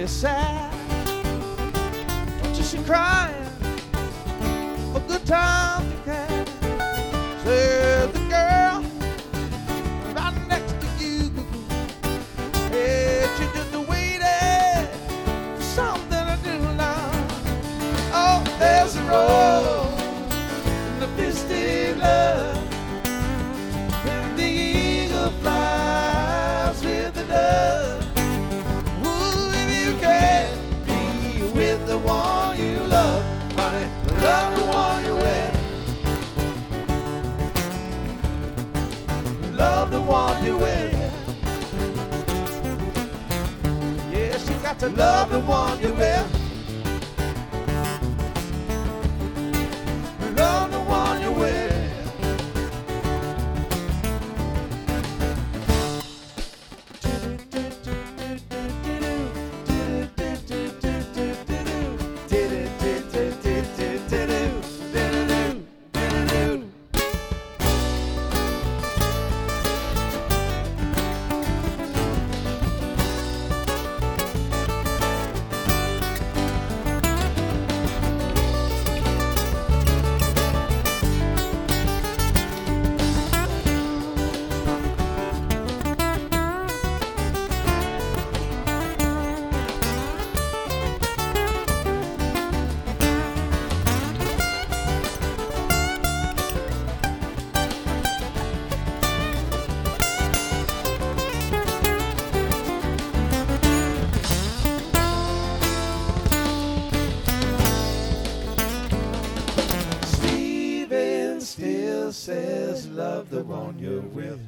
be sad. But you should cry love the one doing. Yeah, she got to love the one doing. still says love the one you're with.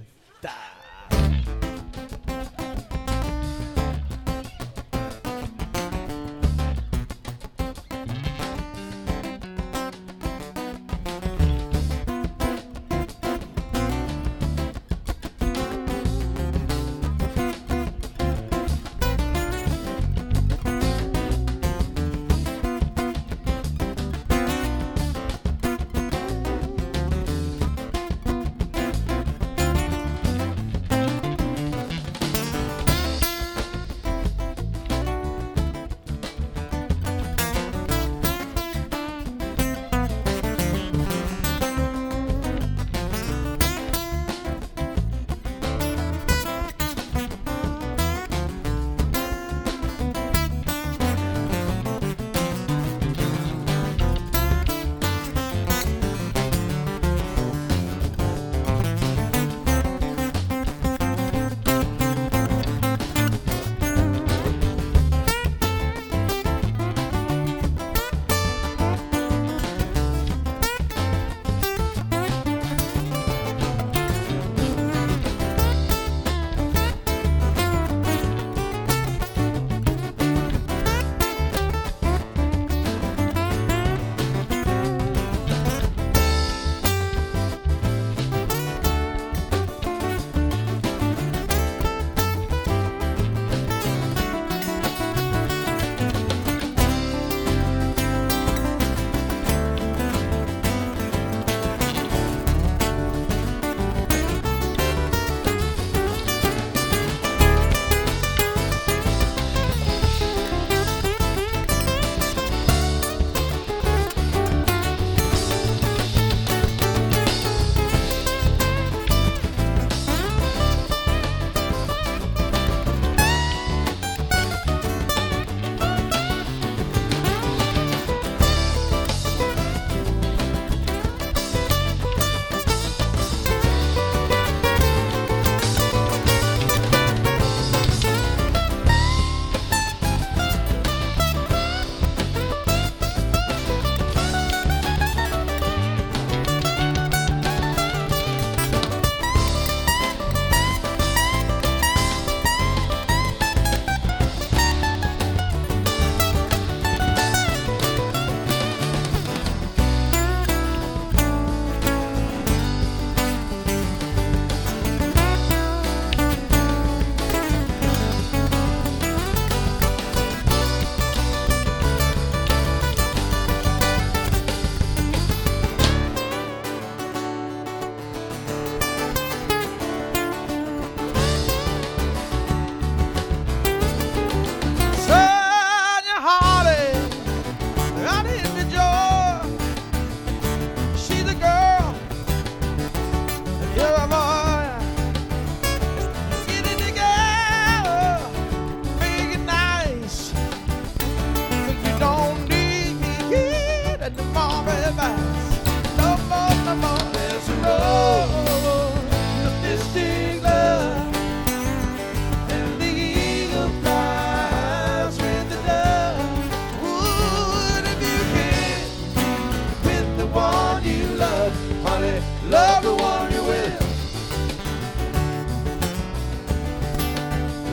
Love the one you're with.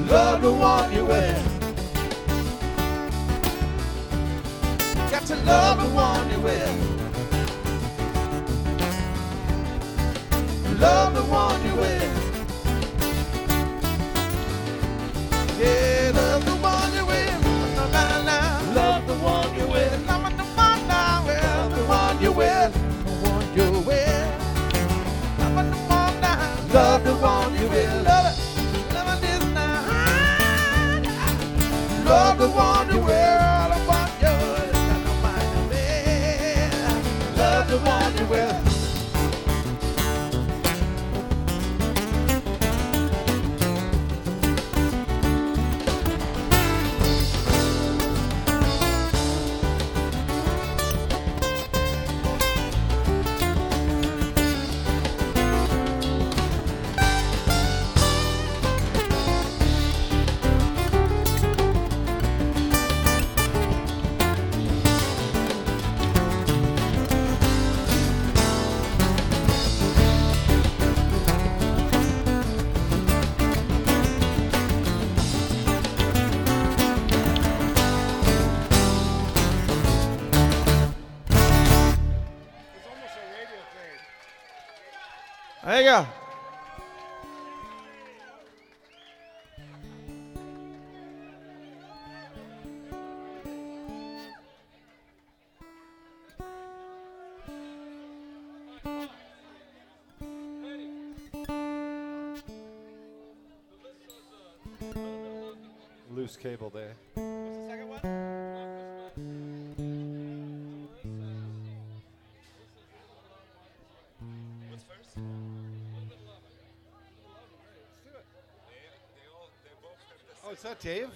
Love the one you're with. Got to love the one you're with. Love the one you're with. one you will love it. Love it is not. Love the one you will. There. Loose cable there. What's that, Dave?